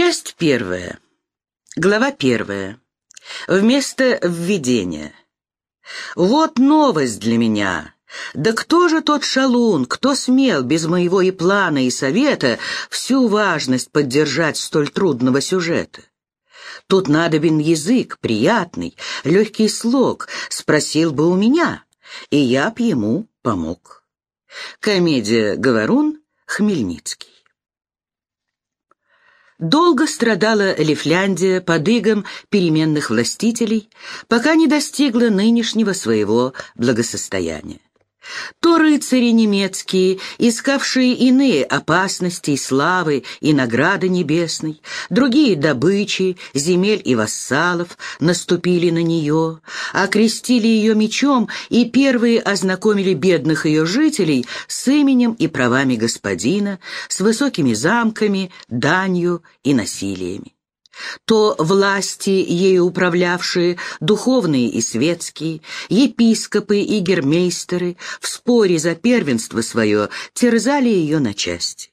Часть первая. Глава первая. Вместо введения. Вот новость для меня. Да кто же тот шалун, кто смел без моего и плана, и совета всю важность поддержать столь трудного сюжета? Тут надобен язык, приятный, легкий слог, спросил бы у меня, и я б ему помог. Комедия «Говорун» Хмельницкий. Долго страдала Лифляндия под игом переменных властителей, пока не достигла нынешнего своего благосостояния. То рыцари немецкие, искавшие иные опасности и славы и награды небесной, другие добычи, земель и вассалов, наступили на нее, окрестили ее мечом и первые ознакомили бедных ее жителей с именем и правами господина, с высокими замками, данью и насилиями то власти, ею управлявшие, духовные и светские, епископы и гермейстеры, в споре за первенство свое терзали ее на части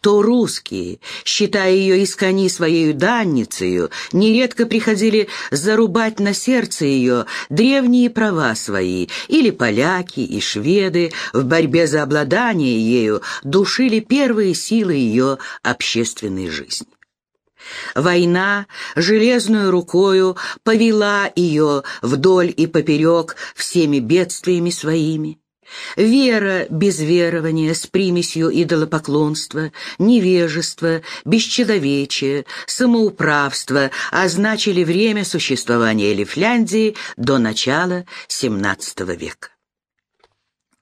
то русские, считая ее из кони своею данницею, нередко приходили зарубать на сердце ее древние права свои, или поляки и шведы в борьбе за обладание ею душили первые силы ее общественной жизни. Война железную рукою повела ее вдоль и поперек всеми бедствиями своими. Вера без верования с примесью идолопоклонства, невежество, бесчеловечие, самоуправство означили время существования Лифляндии до начала XVII века.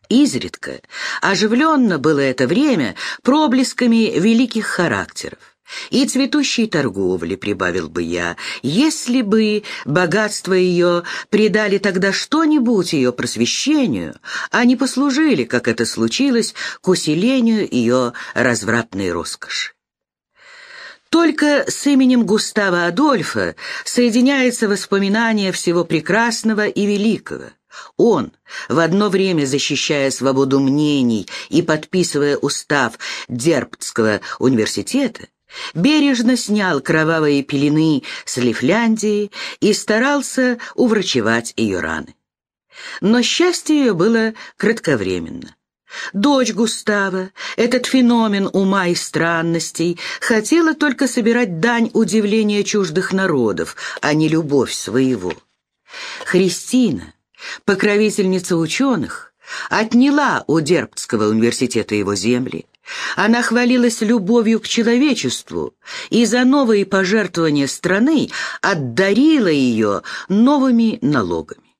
Изредка оживленно было это время проблесками великих характеров и цветущей торговли, прибавил бы я, если бы богатство ее придали тогда что-нибудь ее просвещению, а не послужили, как это случилось, к усилению ее развратной роскоши. Только с именем Густава Адольфа соединяется воспоминание всего прекрасного и великого. Он, в одно время защищая свободу мнений и подписывая устав Дербтского университета, бережно снял кровавые пелены с Лифляндии и старался уврачевать ее раны. Но счастье ее было кратковременно. Дочь Густава, этот феномен ума и странностей, хотела только собирать дань удивления чуждых народов, а не любовь своего. Христина, покровительница ученых, отняла у Дербтского университета его земли, она хвалилась любовью к человечеству и за новые пожертвования страны отдарила ее новыми налогами.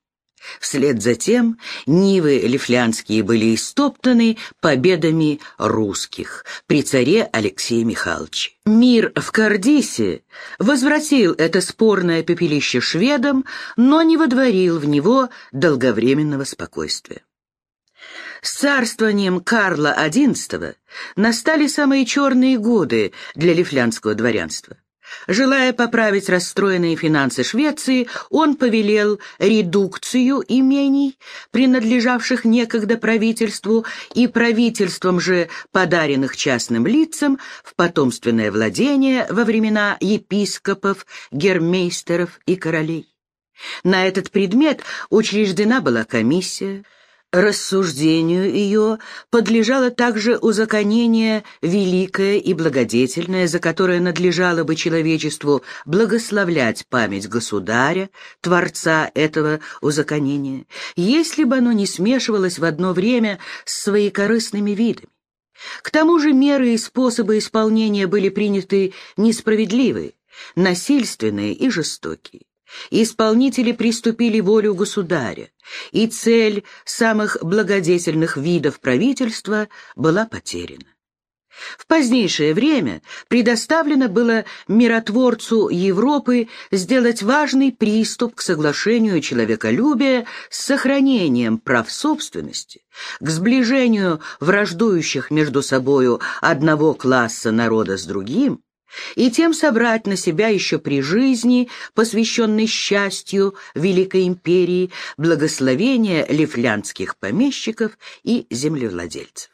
Вслед за тем нивы лифлянские были истоптаны победами русских при царе Алексее Михайловиче. Мир в Кардисе возвратил это спорное пепелище шведам, но не водворил в него долговременного спокойствия. С царствованием Карла XI настали самые черные годы для лифлянского дворянства. Желая поправить расстроенные финансы Швеции, он повелел редукцию имений, принадлежавших некогда правительству, и правительством же подаренных частным лицам в потомственное владение во времена епископов, гермейстеров и королей. На этот предмет учреждена была комиссия, Рассуждению ее подлежало также узаконение великое и благодетельное, за которое надлежало бы человечеству благословлять память государя, творца этого узаконения, если бы оно не смешивалось в одно время с своекорыстными видами. К тому же меры и способы исполнения были приняты несправедливые, насильственные и жестокие. Исполнители приступили волю государя, и цель самых благодетельных видов правительства была потеряна. В позднейшее время предоставлено было миротворцу Европы сделать важный приступ к соглашению человеколюбия с сохранением прав собственности, к сближению враждующих между собою одного класса народа с другим, и тем собрать на себя еще при жизни, посвященной счастью Великой Империи, благословение лифлянских помещиков и землевладельцев.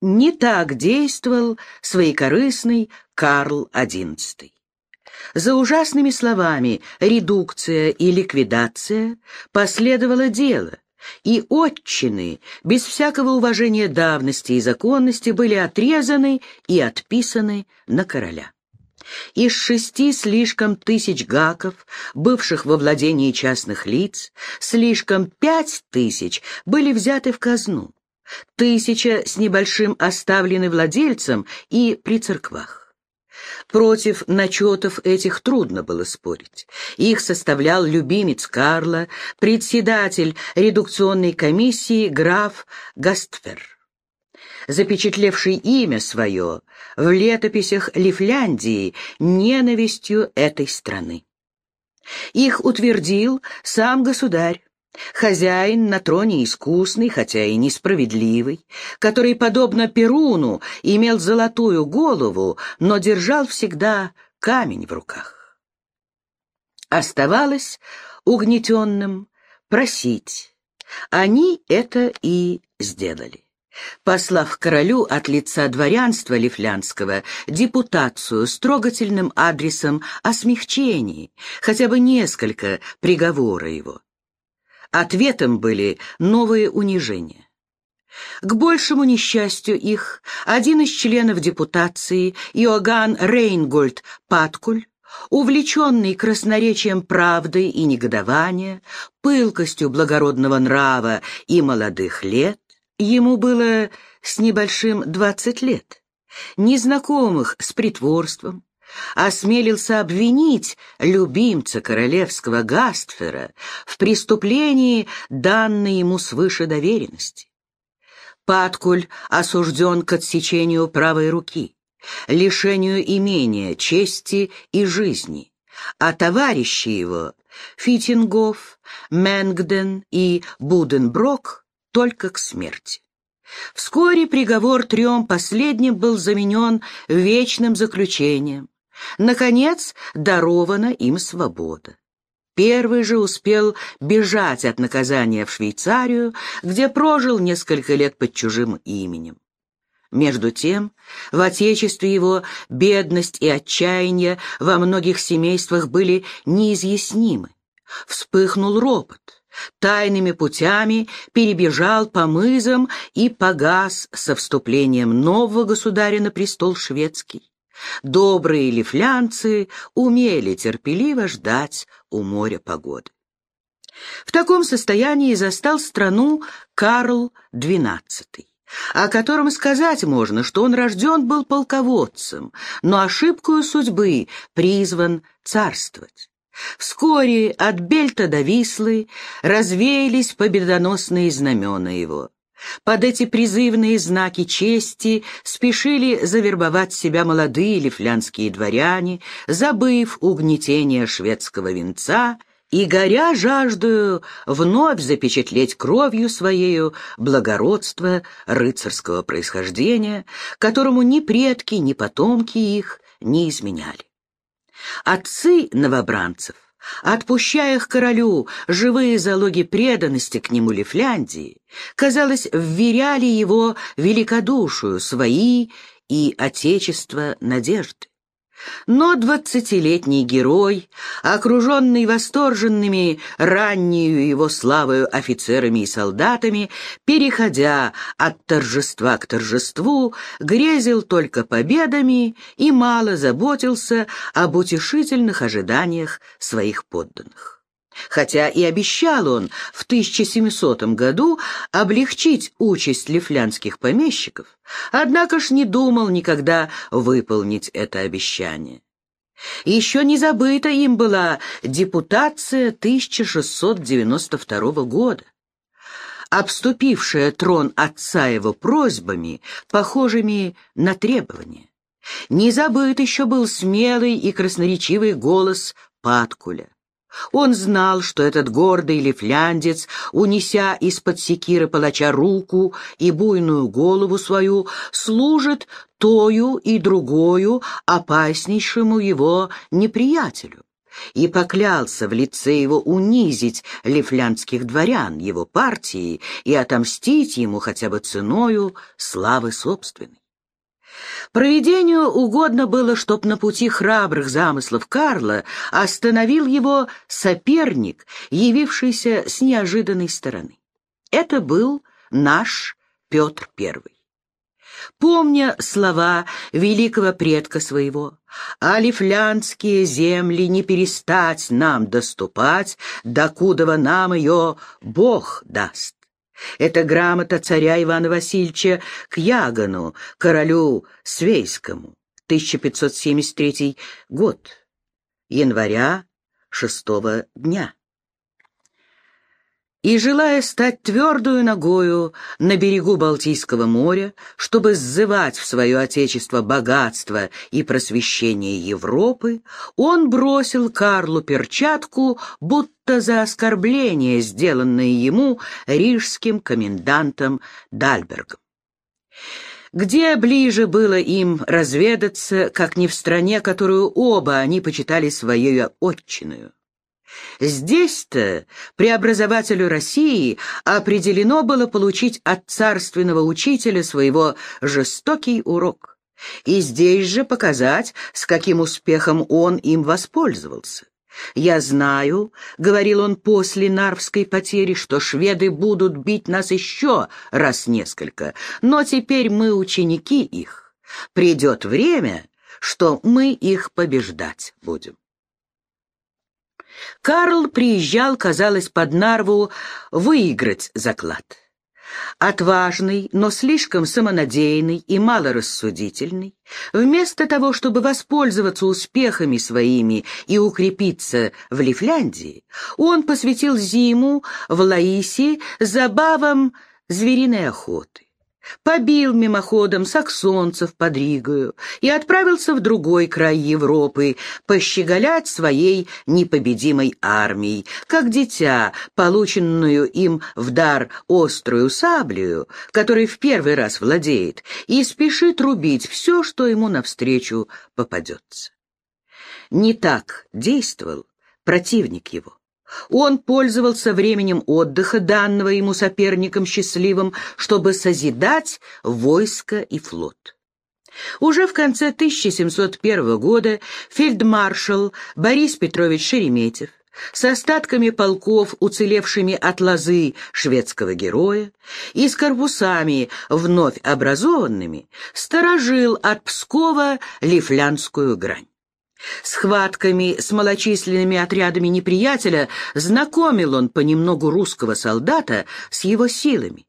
Не так действовал своекорыстный Карл XI. За ужасными словами «редукция» и «ликвидация» последовало дело, и отчины, без всякого уважения давности и законности, были отрезаны и отписаны на короля. Из шести слишком тысяч гаков, бывших во владении частных лиц, слишком пять тысяч были взяты в казну, тысяча с небольшим оставлены владельцам и при церквах. Против начетов этих трудно было спорить. Их составлял любимец Карла, председатель редукционной комиссии граф Гастфер, запечатлевший имя свое в летописях Лифляндии ненавистью этой страны. Их утвердил сам государь, Хозяин на троне искусный, хотя и несправедливый, который, подобно Перуну, имел золотую голову, но держал всегда камень в руках. Оставалось угнетенным просить. Они это и сделали. Послав королю от лица дворянства Лифлянского депутацию с трогательным адресом о смягчении, хотя бы несколько приговора его. Ответом были новые унижения. К большему несчастью их, один из членов депутации, Иоганн Рейнгольд Паткуль, увлеченный красноречием правды и негодования, пылкостью благородного нрава и молодых лет, ему было с небольшим двадцать лет, незнакомых с притворством, осмелился обвинить любимца королевского Гастфера в преступлении, данной ему свыше доверенности. Паткуль осужден к отсечению правой руки, лишению имения, чести и жизни, а товарищи его Фитингов, Менгден и Буденброк только к смерти. Вскоре приговор трем последним был заменен вечным заключением, Наконец, дарована им свобода. Первый же успел бежать от наказания в Швейцарию, где прожил несколько лет под чужим именем. Между тем, в отечестве его бедность и отчаяние во многих семействах были неизъяснимы. Вспыхнул ропот, тайными путями перебежал по мызам и погас со вступлением нового государя на престол шведский. Добрые лифлянцы умели терпеливо ждать у моря погоды. В таком состоянии застал страну Карл XII, о котором сказать можно, что он рожден был полководцем, но ошибкою судьбы призван царствовать. Вскоре от Бельта до Вислы развеялись победоносные знамена его. Под эти призывные знаки чести спешили завербовать себя молодые лифлянские дворяне, забыв угнетение шведского венца и, горя жаждою, вновь запечатлеть кровью своею благородство рыцарского происхождения, которому ни предки, ни потомки их не изменяли. Отцы новобранцев отпущая их королю живые залоги преданности к нему Лифляндии, казалось, вверяли его великодушию свои и отечество надежды. Но двадцатилетний герой, окруженный восторженными раннею его славою офицерами и солдатами, переходя от торжества к торжеству, грезил только победами и мало заботился об утешительных ожиданиях своих подданных хотя и обещал он в 1700 году облегчить участь лифлянских помещиков, однако ж не думал никогда выполнить это обещание. Еще не забыта им была депутация 1692 года, обступившая трон отца его просьбами, похожими на требования. Не забыт еще был смелый и красноречивый голос Паткуля. Он знал, что этот гордый лифляндец, унеся из-под секиры палача руку и буйную голову свою, служит тою и другою опаснейшему его неприятелю, и поклялся в лице его унизить лифлянских дворян, его партии, и отомстить ему хотя бы ценою славы собственной. Провидению угодно было, чтоб на пути храбрых замыслов Карла остановил его соперник, явившийся с неожиданной стороны. Это был наш Петр Первый. Помня слова великого предка своего, «А лифлянские земли не перестать нам доступать, докудова нам ее Бог даст». Это грамота царя Ивана Васильевича к Ягану, королю Свейскому, 1573 год, января шестого дня и, желая стать твердую ногою на берегу Балтийского моря, чтобы сзывать в свое отечество богатство и просвещение Европы, он бросил Карлу перчатку, будто за оскорбление, сделанное ему рижским комендантом Дальбергом. Где ближе было им разведаться, как не в стране, которую оба они почитали своей отчиною? Здесь-то преобразователю России определено было получить от царственного учителя своего жестокий урок. И здесь же показать, с каким успехом он им воспользовался. «Я знаю», — говорил он после Нарвской потери, «что шведы будут бить нас еще раз несколько, но теперь мы ученики их. Придет время, что мы их побеждать будем». Карл приезжал, казалось, под Нарву выиграть заклад. Отважный, но слишком самонадеянный и малорассудительный, вместо того, чтобы воспользоваться успехами своими и укрепиться в Лифляндии, он посвятил зиму в Лаисе забавам звериной охоты побил мимоходом саксонцев под Ригою и отправился в другой край Европы пощеголять своей непобедимой армией, как дитя, полученную им в дар острую саблею, которой в первый раз владеет, и спешит рубить все, что ему навстречу попадется. Не так действовал противник его. Он пользовался временем отдыха, данного ему соперником счастливым, чтобы созидать войско и флот. Уже в конце 1701 года фельдмаршал Борис Петрович Шереметьев с остатками полков, уцелевшими от лозы шведского героя, и с корпусами, вновь образованными, сторожил от Пскова Лифлянскую грань. Схватками с малочисленными отрядами неприятеля знакомил он понемногу русского солдата с его силами,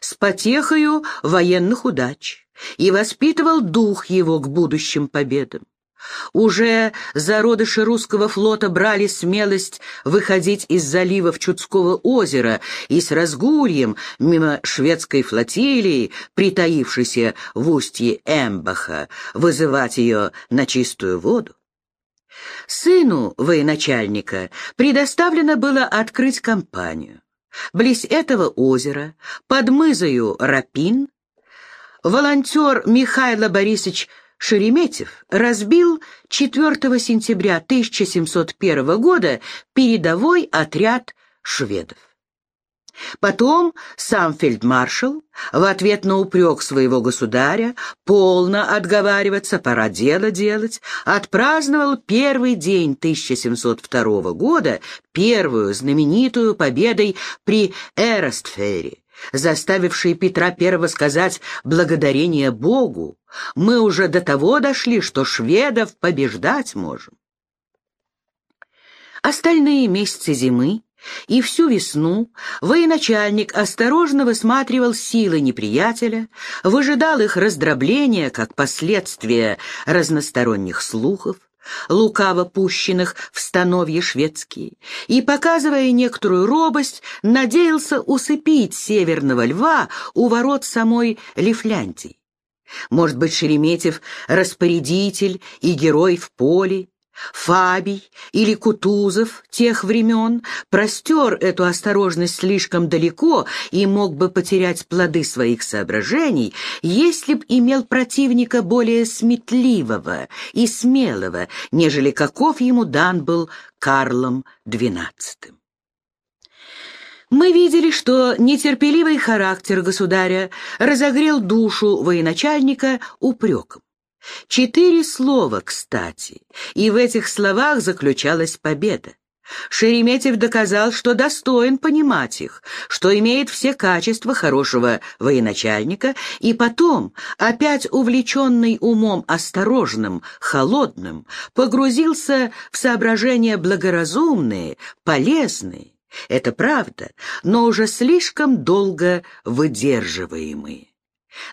с потехою военных удач и воспитывал дух его к будущим победам. Уже зародыши русского флота брали смелость выходить из заливов Чудского озера и с разгульем мимо шведской флотилии, притаившейся в устье Эмбаха, вызывать ее на чистую воду. Сыну военачальника предоставлено было открыть компанию. Близ этого озера, под мызою Рапин, волонтер Михаил Борисович Шереметьев разбил 4 сентября 1701 года передовой отряд шведов. Потом сам фельдмаршал в ответ на упрек своего государя полно отговариваться, пора дело делать, отпраздновал первый день 1702 года, первую знаменитую победой при Эростфере, заставившей Петра I сказать благодарение Богу, мы уже до того дошли, что шведов побеждать можем. Остальные месяцы зимы и всю весну военачальник осторожно высматривал силы неприятеля, выжидал их раздробления как последствия разносторонних слухов, лукаво пущенных в становье шведские, и, показывая некоторую робость, надеялся усыпить северного льва у ворот самой Лифляндии. Может быть, Шереметьев — распорядитель и герой в поле, Фабий или Кутузов тех времен простер эту осторожность слишком далеко и мог бы потерять плоды своих соображений, если б имел противника более сметливого и смелого, нежели каков ему дан был Карлом XII. Мы видели, что нетерпеливый характер государя разогрел душу военачальника упреком. Четыре слова, кстати, и в этих словах заключалась победа. Шереметьев доказал, что достоин понимать их, что имеет все качества хорошего военачальника, и потом, опять увлеченный умом осторожным, холодным, погрузился в соображения благоразумные, полезные. Это правда, но уже слишком долго выдерживаемые.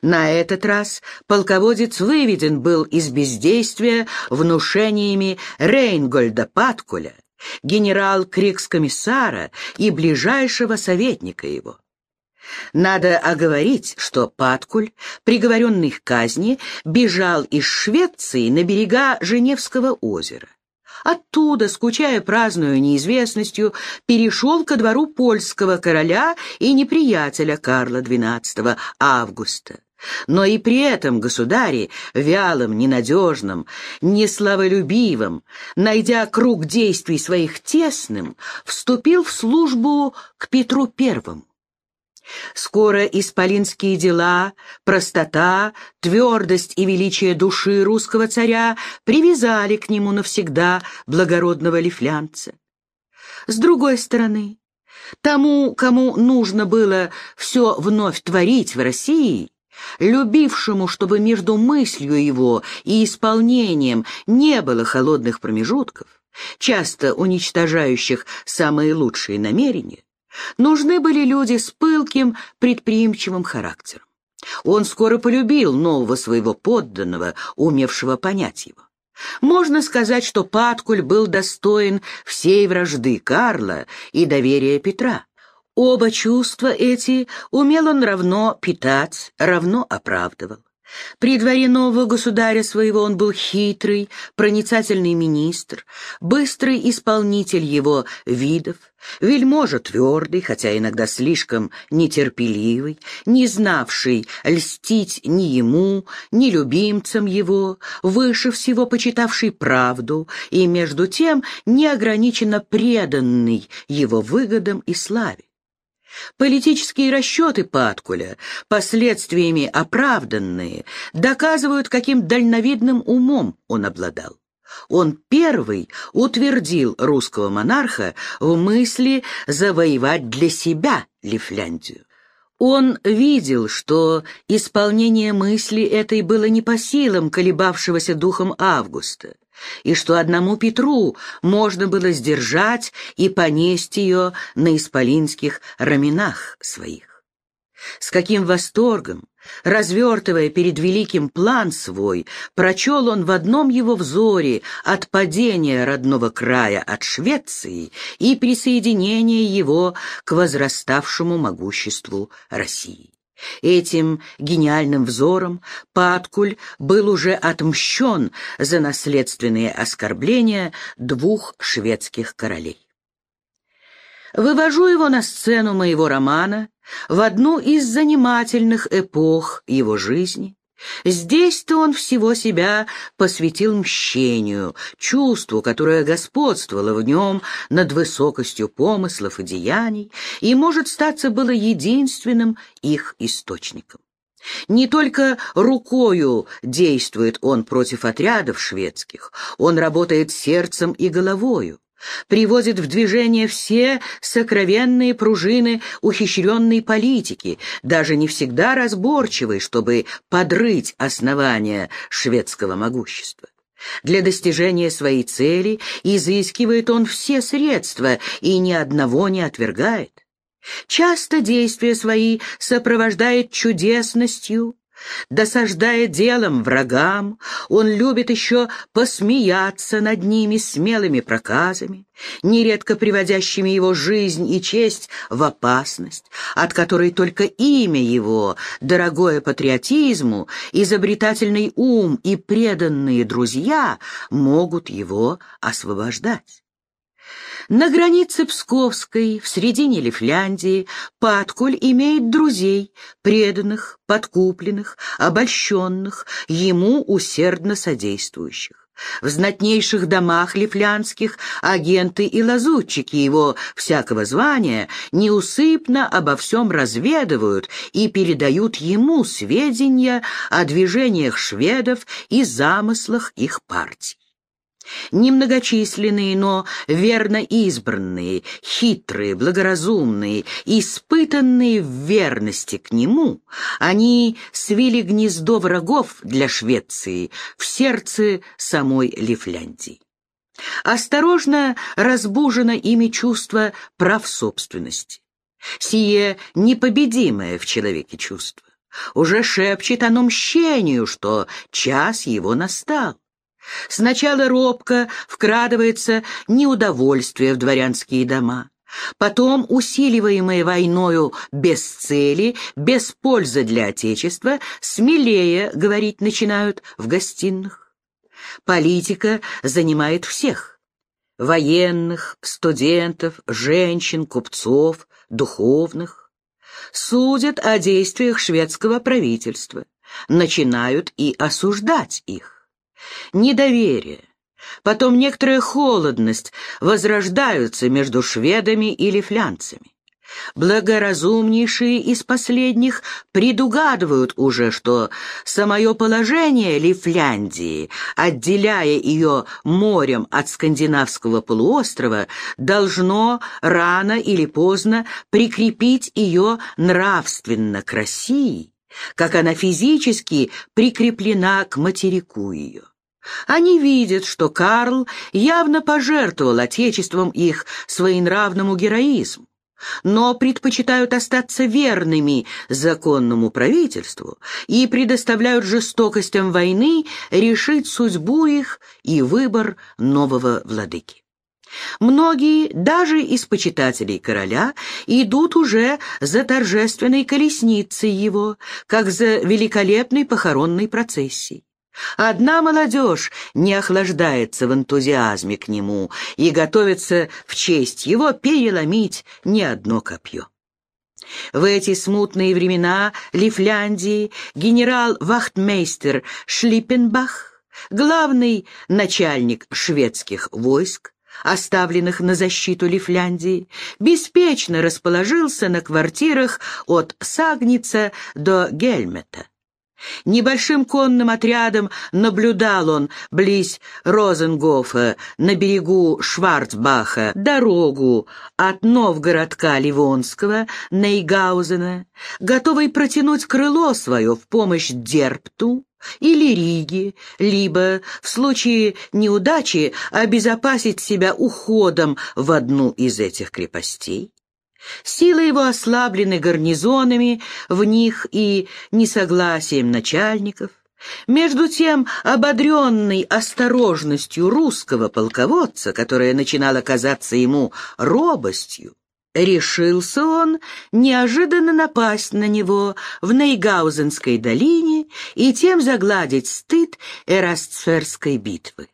На этот раз полководец выведен был из бездействия внушениями Рейнгольда Паткуля, генерал Крикс-комиссара и ближайшего советника его. Надо оговорить, что Паткуль, приговоренный к казни, бежал из Швеции на берега Женевского озера. Оттуда, скучая праздную неизвестностью, перешел ко двору польского короля и неприятеля Карла XII Августа. Но и при этом государе, вялым, ненадежным, неславолюбивым, найдя круг действий своих тесным, вступил в службу к Петру Первому. Скоро исполинские дела, простота, твердость и величие души русского царя привязали к нему навсегда благородного лифлянца. С другой стороны, тому, кому нужно было все вновь творить в России, любившему, чтобы между мыслью его и исполнением не было холодных промежутков, часто уничтожающих самые лучшие намерения, Нужны были люди с пылким, предприимчивым характером. Он скоро полюбил нового своего подданного, умевшего понять его. Можно сказать, что Паткуль был достоин всей вражды Карла и доверия Петра. Оба чувства эти умел он равно питать, равно оправдывал. При дворе нового государя своего он был хитрый, проницательный министр, быстрый исполнитель его видов, вельможа твердый, хотя иногда слишком нетерпеливый, не знавший льстить ни ему, ни любимцам его, выше всего почитавший правду и, между тем, неограниченно преданный его выгодам и славе. Политические расчеты Паткуля, последствиями оправданные, доказывают, каким дальновидным умом он обладал. Он первый утвердил русского монарха в мысли завоевать для себя Лифляндию. Он видел, что исполнение мысли этой было не по силам колебавшегося духом Августа, и что одному Петру можно было сдержать и понести ее на исполинских раменах своих. С каким восторгом, развертывая перед великим план свой, прочел он в одном его взоре от падения родного края от Швеции и присоединения его к возраставшему могуществу России. Этим гениальным взором Паткуль был уже отмщен за наследственные оскорбления двух шведских королей. Вывожу его на сцену моего романа в одну из занимательных эпох его жизни, Здесь-то он всего себя посвятил мщению, чувству, которое господствовало в нем над высокостью помыслов и деяний, и, может статься, было единственным их источником. Не только рукою действует он против отрядов шведских, он работает сердцем и головою приводит в движение все сокровенные пружины ухищренной политики, даже не всегда разборчивой, чтобы подрыть основания шведского могущества. Для достижения своей цели изыскивает он все средства и ни одного не отвергает. Часто действия свои сопровождает чудесностью, Досаждая делом врагам, он любит еще посмеяться над ними смелыми проказами, нередко приводящими его жизнь и честь в опасность, от которой только имя его, дорогое патриотизму, изобретательный ум и преданные друзья могут его освобождать. На границе Псковской, в середине Лифляндии, Паткуль имеет друзей, преданных, подкупленных, обольщенных, ему усердно содействующих. В знатнейших домах лифлянских агенты и лазутчики его всякого звания неусыпно обо всем разведывают и передают ему сведения о движениях шведов и замыслах их партий. Немногочисленные, но верно избранные, хитрые, благоразумные, испытанные в верности к нему, они свили гнездо врагов для Швеции в сердце самой Лифляндии. Осторожно разбужено ими чувство прав собственности. Сие непобедимое в человеке чувство. Уже шепчет оно мщению, что час его настал. Сначала робко вкрадывается неудовольствие в дворянские дома, потом, усиливаемые войною без цели, без пользы для Отечества, смелее говорить начинают в гостиных. Политика занимает всех — военных, студентов, женщин, купцов, духовных. Судят о действиях шведского правительства, начинают и осуждать их недоверие, потом некоторая холодность возрождаются между шведами и лифлянцами. Благоразумнейшие из последних предугадывают уже, что самое положение Лифляндии, отделяя ее морем от скандинавского полуострова, должно рано или поздно прикрепить ее нравственно к России, как она физически прикреплена к материку ее. Они видят, что Карл явно пожертвовал отечеством их своенравному героизму, но предпочитают остаться верными законному правительству и предоставляют жестокостям войны решить судьбу их и выбор нового владыки. Многие, даже из почитателей короля, идут уже за торжественной колесницей его, как за великолепной похоронной процессией. Одна молодежь не охлаждается в энтузиазме к нему и готовится в честь его переломить не одно копье. В эти смутные времена Лифляндии генерал-вахтмейстер Шлиппенбах, главный начальник шведских войск, оставленных на защиту Лифляндии, беспечно расположился на квартирах от Сагница до Гельмета. Небольшим конным отрядом наблюдал он близ Розенгофа на берегу Шварцбаха дорогу от Новгородка Ливонского, Нейгаузена, готовый протянуть крыло свое в помощь Дерпту или Риге, либо, в случае неудачи, обезопасить себя уходом в одну из этих крепостей. Силы его ослаблены гарнизонами в них и несогласием начальников. Между тем, ободренный осторожностью русского полководца, которая начинала казаться ему робостью, решился он неожиданно напасть на него в Нейгаузенской долине и тем загладить стыд Эрастсферской битвы.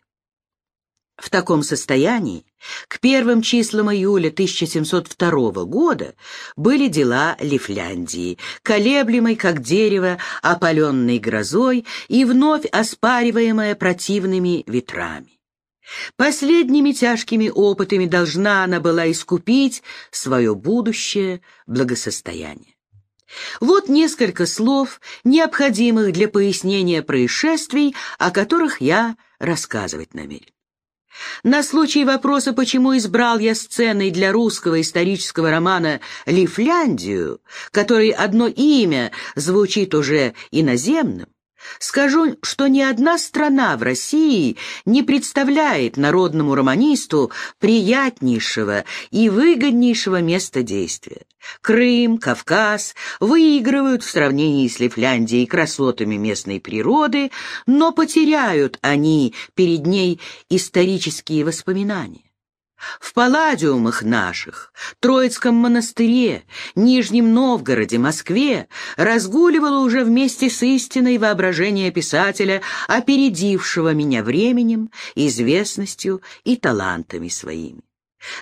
В таком состоянии к первым числам июля 1702 года были дела Лифляндии, колеблемой, как дерево, опаленной грозой и вновь оспариваемое противными ветрами. Последними тяжкими опытами должна она была искупить свое будущее благосостояние. Вот несколько слов, необходимых для пояснения происшествий, о которых я рассказывать намерен. На случай вопроса, почему избрал я сценой для русского исторического романа «Лифляндию», который одно имя звучит уже иноземным, Скажу, что ни одна страна в России не представляет народному романисту приятнейшего и выгоднейшего места действия. Крым, Кавказ выигрывают в сравнении с Лифляндией красотами местной природы, но потеряют они перед ней исторические воспоминания. В палладиумах наших, Троицком монастыре, Нижнем Новгороде, Москве разгуливало уже вместе с истиной воображение писателя, опередившего меня временем, известностью и талантами своими.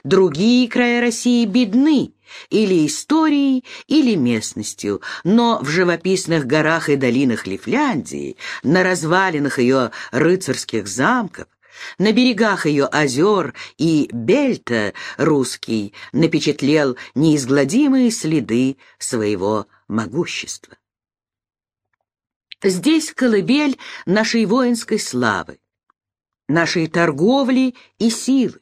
Другие края России бедны или историей, или местностью, но в живописных горах и долинах Лифляндии, на развалинах ее рыцарских замков, на берегах ее озер и бельта русский напечатлел неизгладимые следы своего могущества. Здесь колыбель нашей воинской славы, нашей торговли и силы.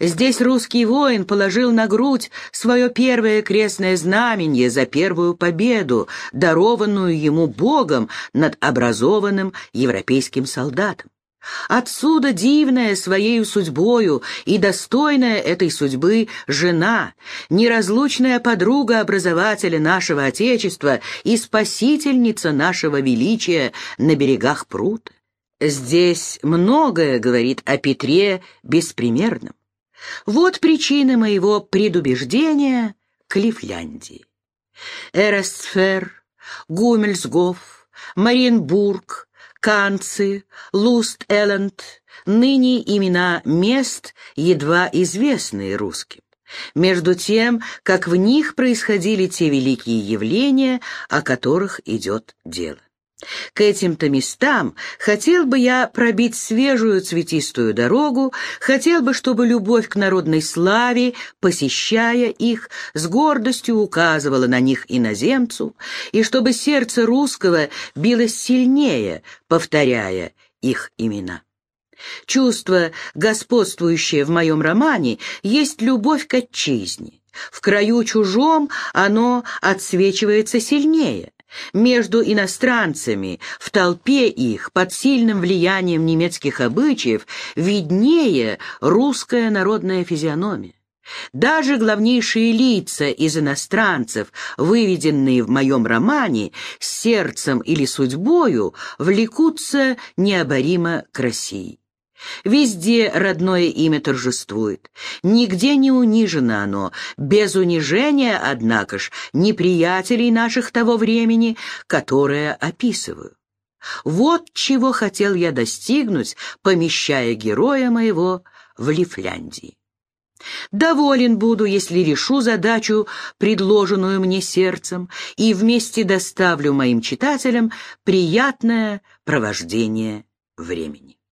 Здесь русский воин положил на грудь свое первое крестное знамение за первую победу, дарованную ему Богом над образованным европейским солдатом. Отсюда дивная своей судьбою и достойная этой судьбы жена, неразлучная подруга образователя нашего Отечества и спасительница нашего величия на берегах прута. Здесь многое говорит о Петре беспримерном. Вот причины моего предубеждения к Лифляндии. Эрестфер, Гумельсгоф, Мариенбург, Канцы, Луст-Элленд, ныне имена мест, едва известные русским. Между тем, как в них происходили те великие явления, о которых идет дело. К этим-то местам хотел бы я пробить свежую цветистую дорогу, хотел бы, чтобы любовь к народной славе, посещая их, с гордостью указывала на них иноземцу, и чтобы сердце русского билось сильнее, повторяя их имена. Чувство, господствующее в моем романе, есть любовь к отчизне. В краю чужом оно отсвечивается сильнее. Между иностранцами, в толпе их, под сильным влиянием немецких обычаев, виднее русская народная физиономия. Даже главнейшие лица из иностранцев, выведенные в моем романе, сердцем или судьбою, влекутся необоримо к России. Везде родное имя торжествует, нигде не унижено оно, без унижения, однако ж, неприятелей наших того времени, которое описываю. Вот чего хотел я достигнуть, помещая героя моего в Лифляндии. Доволен буду, если решу задачу, предложенную мне сердцем, и вместе доставлю моим читателям приятное провождение времени.